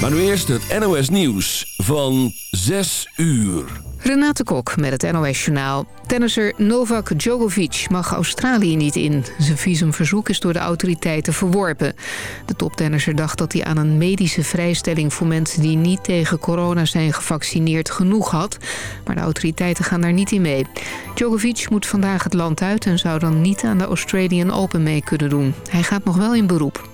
Maar nu eerst het NOS Nieuws van 6 uur. Renate Kok met het NOS Journaal. Tennisser Novak Djokovic mag Australië niet in. Zijn visumverzoek is door de autoriteiten verworpen. De toptennisser dacht dat hij aan een medische vrijstelling... voor mensen die niet tegen corona zijn gevaccineerd genoeg had. Maar de autoriteiten gaan daar niet in mee. Djokovic moet vandaag het land uit... en zou dan niet aan de Australian Open mee kunnen doen. Hij gaat nog wel in beroep.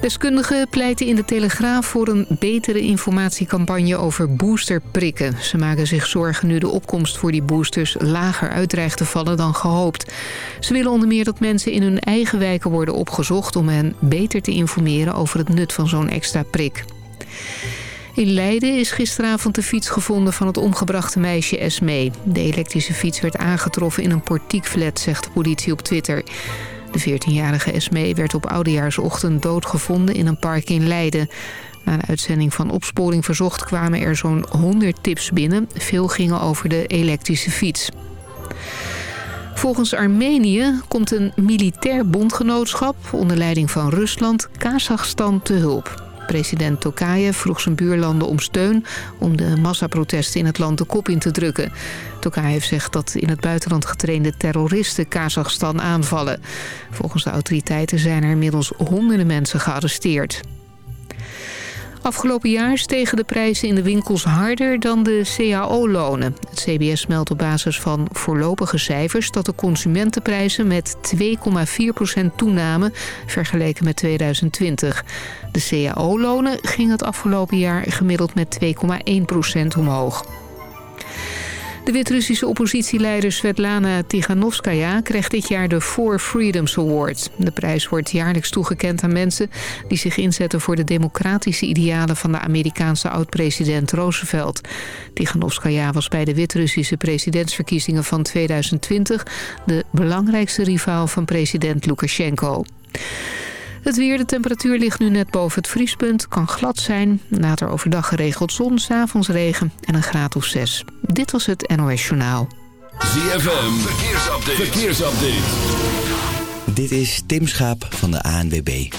Deskundigen pleiten in de Telegraaf voor een betere informatiecampagne over boosterprikken. Ze maken zich zorgen nu de opkomst voor die boosters lager uitdreigt te vallen dan gehoopt. Ze willen onder meer dat mensen in hun eigen wijken worden opgezocht... om hen beter te informeren over het nut van zo'n extra prik. In Leiden is gisteravond de fiets gevonden van het omgebrachte meisje Esmee. De elektrische fiets werd aangetroffen in een portiekflat, zegt de politie op Twitter. De 14-jarige Esmee werd op oudejaarsochtend doodgevonden in een park in Leiden. Na een uitzending van Opsporing Verzocht kwamen er zo'n 100 tips binnen. Veel gingen over de elektrische fiets. Volgens Armenië komt een militair bondgenootschap onder leiding van Rusland Kazachstan te hulp. President Tokayev vroeg zijn buurlanden om steun om de massaprotesten in het land de kop in te drukken. Tokayev zegt dat in het buitenland getrainde terroristen Kazachstan aanvallen. Volgens de autoriteiten zijn er inmiddels honderden mensen gearresteerd. Afgelopen jaar stegen de prijzen in de winkels harder dan de CAO-lonen. Het CBS meldt op basis van voorlopige cijfers... dat de consumentenprijzen met 2,4% toenamen vergeleken met 2020. De CAO-lonen gingen het afgelopen jaar gemiddeld met 2,1% omhoog. De Wit-Russische oppositieleider Svetlana Tiganovskaya krijgt dit jaar de Four Freedoms Award. De prijs wordt jaarlijks toegekend aan mensen die zich inzetten voor de democratische idealen van de Amerikaanse oud-president Roosevelt. Tiganovskaya was bij de Wit-Russische presidentsverkiezingen van 2020 de belangrijkste rivaal van president Lukashenko. Het weer, de temperatuur ligt nu net boven het vriespunt, kan glad zijn. Later overdag geregeld zon, s'avonds regen en een graad of zes. Dit was het NOS Journaal. ZFM, verkeersupdate. verkeersupdate. Dit is Tim Schaap van de ANWB.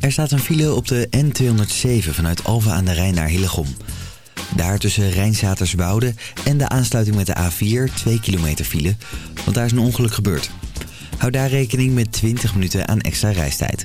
Er staat een file op de N207 vanuit Alva aan de Rijn naar Hillegom. Daar tussen Rijnzaterswoude en de aansluiting met de A4 2 kilometer file, want daar is een ongeluk gebeurd. Hou daar rekening met 20 minuten aan extra reistijd.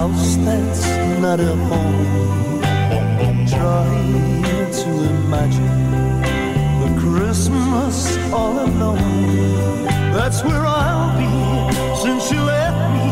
House that's not a home. Trying to imagine the Christmas all alone. That's where I'll be since you left me.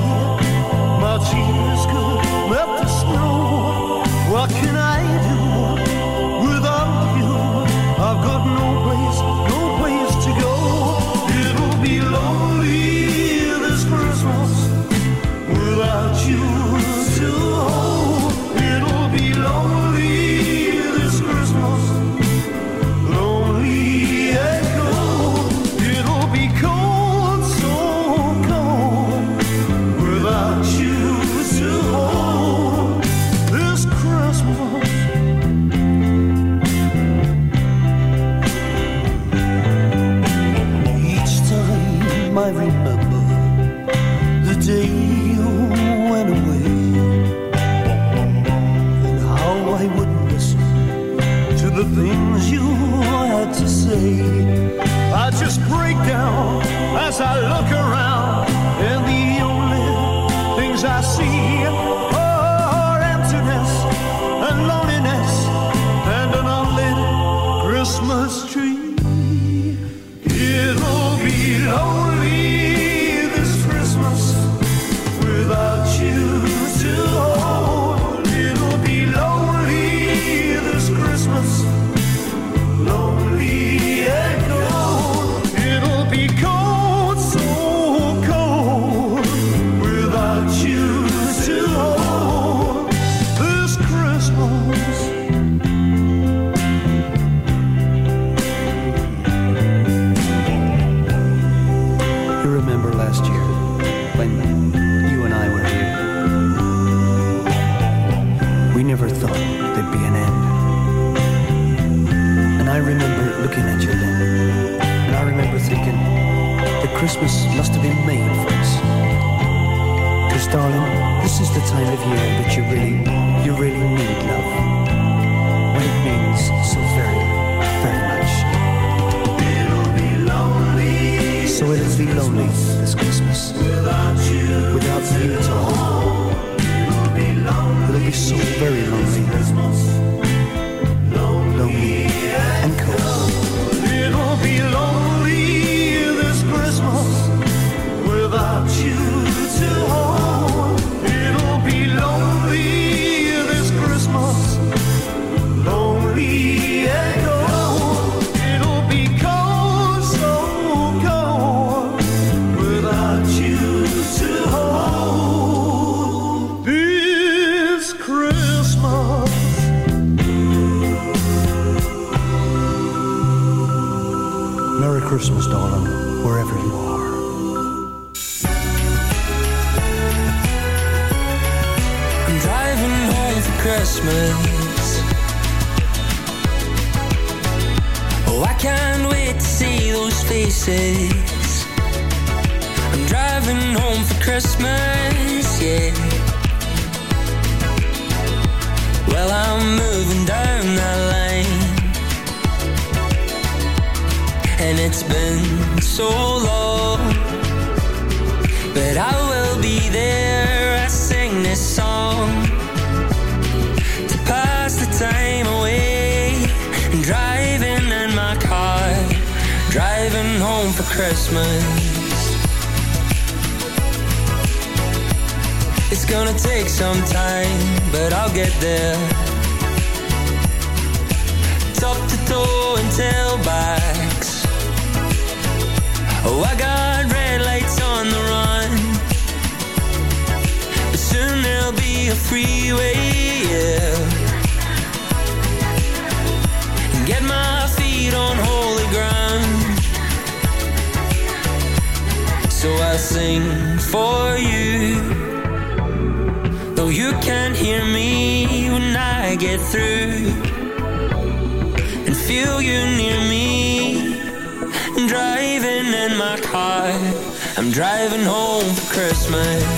Freeway, yeah. Get my feet on holy ground. So I'll sing for you. Though you can't hear me when I get through. And feel you near me. Driving in my car. I'm driving home for Christmas.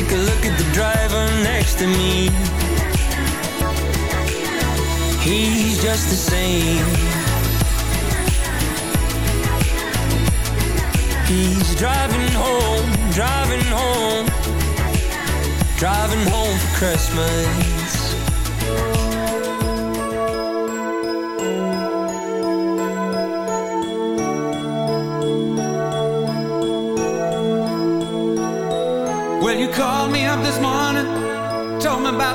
Take a look at the driver next to me. He's just the same. He's driving home, driving home, driving home for Christmas.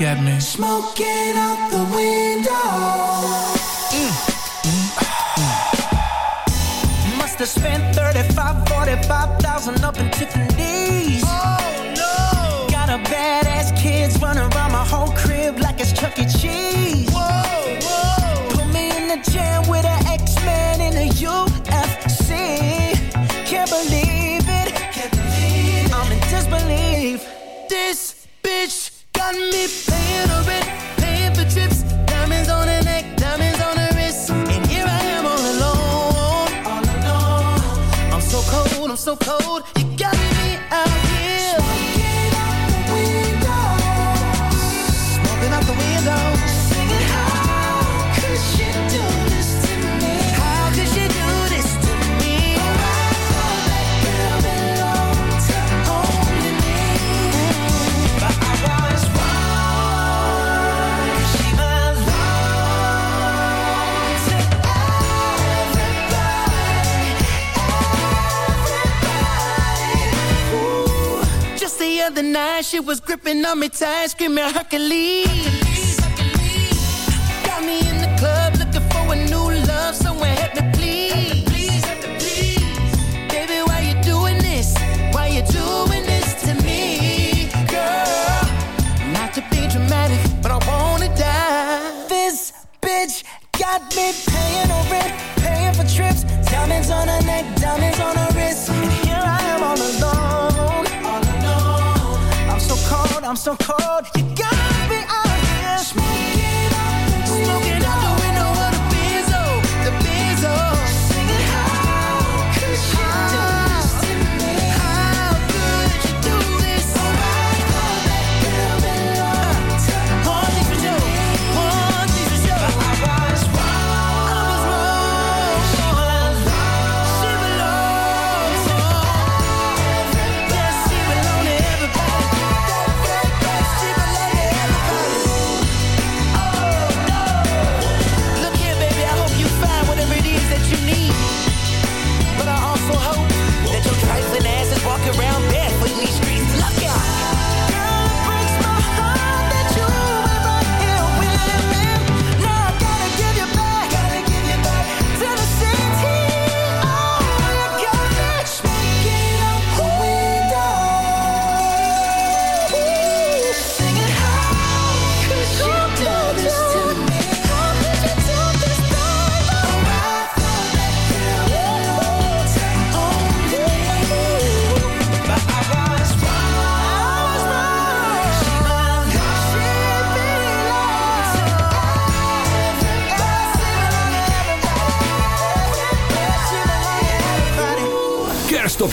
me smoking out the window. so cold. she was gripping on me tight, screaming Hercules. Got me in the club looking for a new love, Somewhere help me please. Baby, why you doing this? Why you doing this to me, girl? Not to be dramatic, but I wanna die. This bitch got me paying over paying for trips, diamonds on her neck, diamonds on so cold.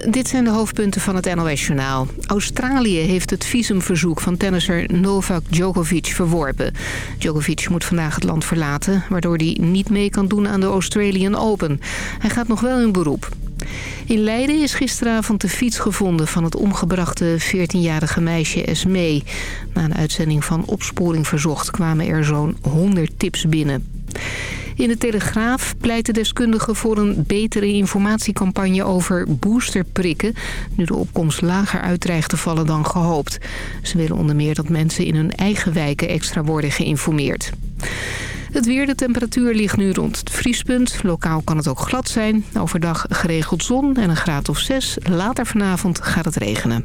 Goedemorgen, dit zijn de hoofdpunten van het NOS-journaal. Australië heeft het visumverzoek van tennisser Novak Djokovic verworpen. Djokovic moet vandaag het land verlaten... waardoor hij niet mee kan doen aan de Australian Open. Hij gaat nog wel in beroep. In Leiden is gisteravond de fiets gevonden van het omgebrachte 14-jarige meisje Esmee. Na een uitzending van Opsporing Verzocht kwamen er zo'n 100 tips binnen. In de Telegraaf pleiten deskundigen voor een betere informatiecampagne over boosterprikken... nu de opkomst lager uitdreigt te vallen dan gehoopt. Ze willen onder meer dat mensen in hun eigen wijken extra worden geïnformeerd. Het weer, de temperatuur ligt nu rond het vriespunt. Lokaal kan het ook glad zijn. Overdag geregeld zon en een graad of 6. Later vanavond gaat het regenen.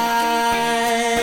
I.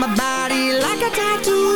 my body like a tattoo.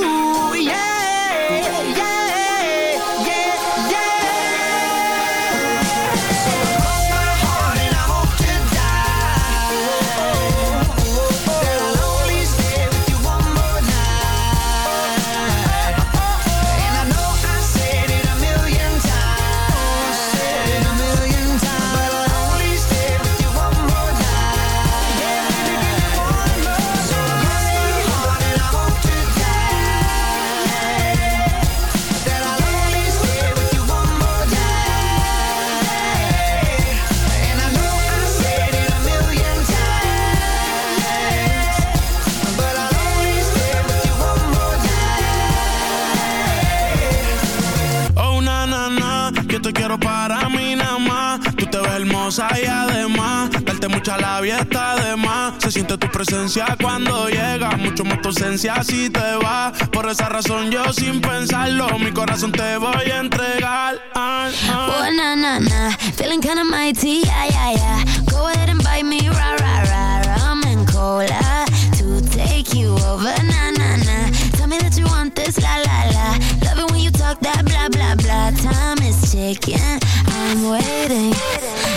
hoy de más. Se siente tu presencia cuando llega, mucho más tu ausencia si te va. Por esa razón yo sin pensarlo, mi corazón te voy a entregar. Ah, ah. Oh na na na, feeling kinda mighty, yeah yeah yeah. Go ahead and bite me, rah rah rah, rum and cola to take you over, na na na. Tell me that you want this, la la la. Love it when you talk that blah blah blah. Time is ticking, I'm waiting,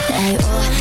like oh.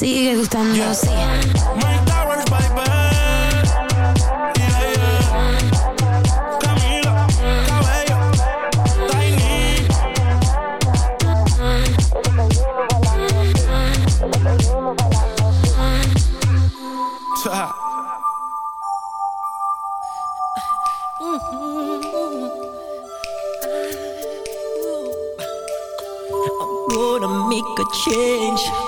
Y tú me sigues gustando, sí. Myke Towers, baby. Yeah, yeah. Camila, Cabello, Tainy. Ta. gonna make a change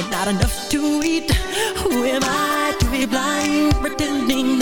with not enough to eat. Who am I to be blind, pretending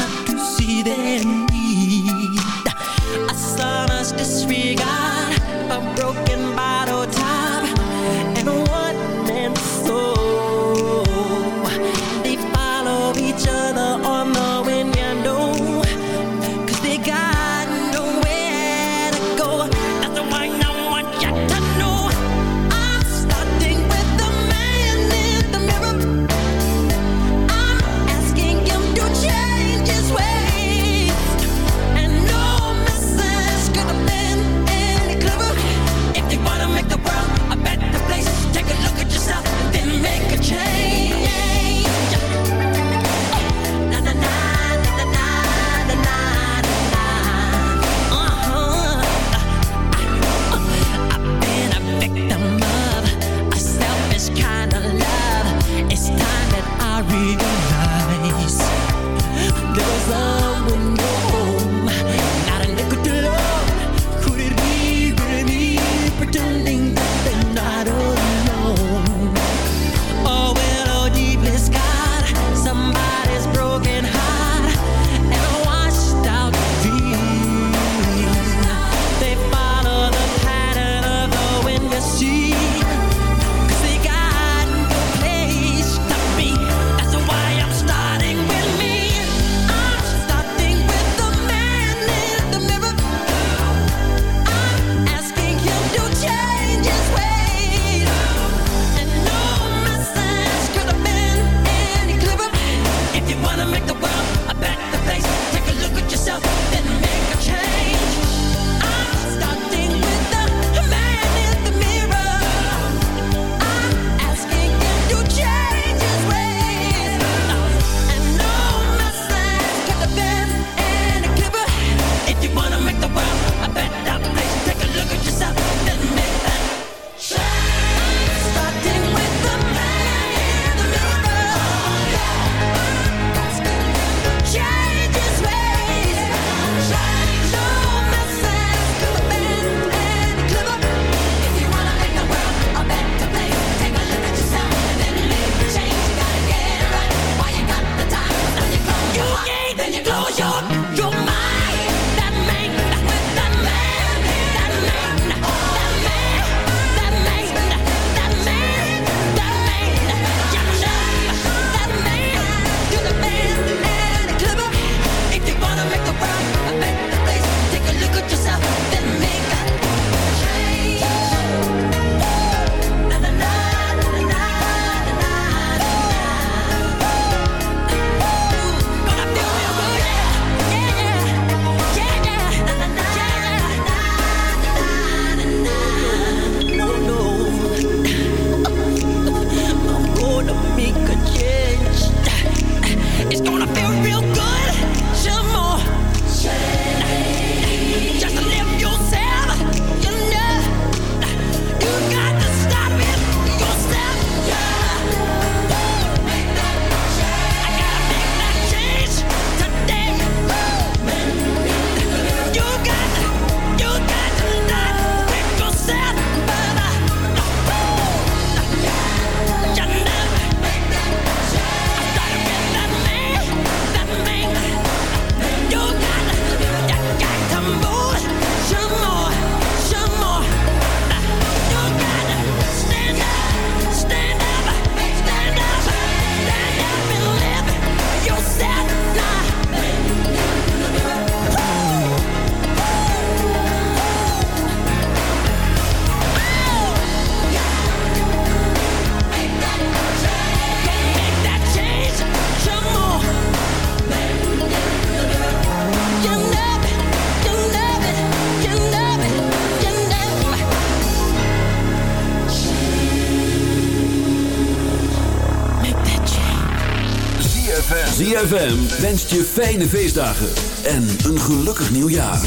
wenst je fijne feestdagen en een gelukkig nieuwjaar.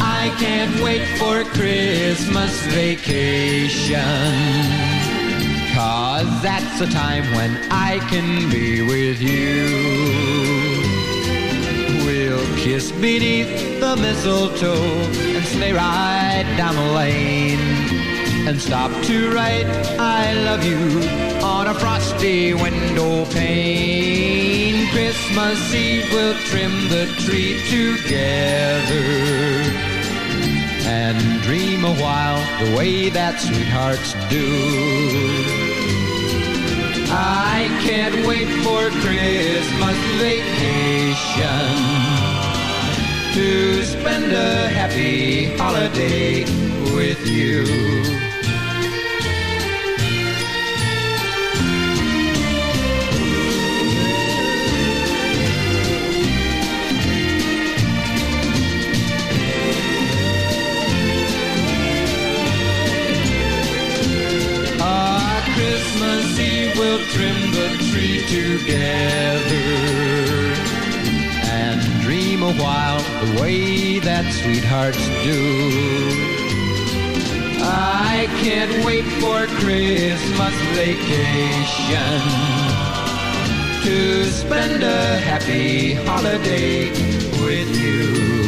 I can't wait for Christmas vacation. Cause that's the time when I can be with you. Kiss beneath the mistletoe and stay right down the lane. And stop to write I love you on a frosty window pane. Christmas Eve we'll trim the tree together. And dream a while the way that sweethearts do. I can't wait for Christmas vacation to spend a happy holiday with you. Our Christmas Eve, we'll trim the tree together dream a while the way that sweethearts do. I can't wait for Christmas vacation to spend a happy holiday with you.